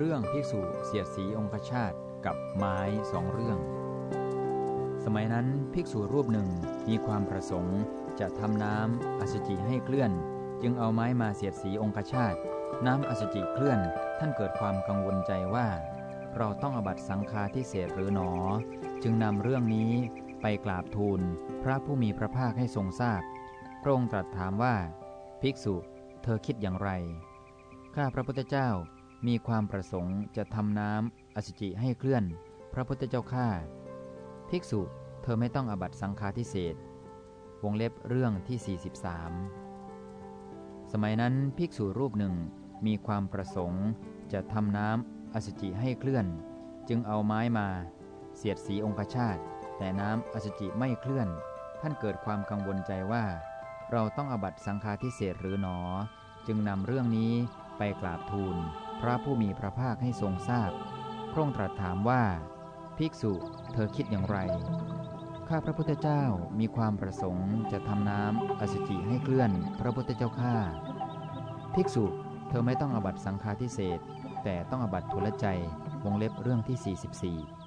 เรื่องภิกษุเสียดสีองคชาตกับไม้สองเรื่อง สมัยนั้นภิกษุรูปหนึ่งมีความประสงค์ จะทำน้ำอสุจิให้เคลื่อน จึงเอาไม้มาเสียดสีองคชาตน้ำอสุจิเคลื่อน ท่านเกิดความกังวลใจว่า เราต้องอบัตสังฆาทิเศษหรือหนอ จึงนำเรื่องนี้ไปกราบทูลพระผู้มีพระภาคให้ทรงทราบพระองค์ตรัสถามว่า ภิกษุ เธอคิดอย่างไร ข้าพระพุทธเจ้า มีความประสงค์จะทำน้ำอสุจิให้เคลื่อน พระพุทธเจ้าข้าภิกษุเธอไม่ต้องอบัตสังฆาทิเศษวงเล็บเรื่องที่ 43 สมัยนั้นภิกษุรูปหนึ่งมีความประสงค์จะทำน้ำอสุจิให้เคลื่อน จึงเอาไม้มา เสียดสีองคชาตแต่น้ำอสุจิไม่เคลื่อน ท่านเกิดความกังวลใจว่า เราต้องอบัตสังฆาทิเศษหรือหนอ จึงนำเรื่องนี้ไปกราบทูล พระผู้มีพระภาคให้ทรงทราบ พระองค์ตรัสถามว่า ภิกษุเธอคิดอย่างไร ข้าพระพุทธเจ้ามีความประสงค์จะทำน้ำอสุจิให้เคลื่อนพระพุทธเจ้าข้า ภิกษุเธอไม่ต้องอบัตสังฆาทิเศษแต่ต้องอบัตทุลใจวงเล็บเรื่องที่ 44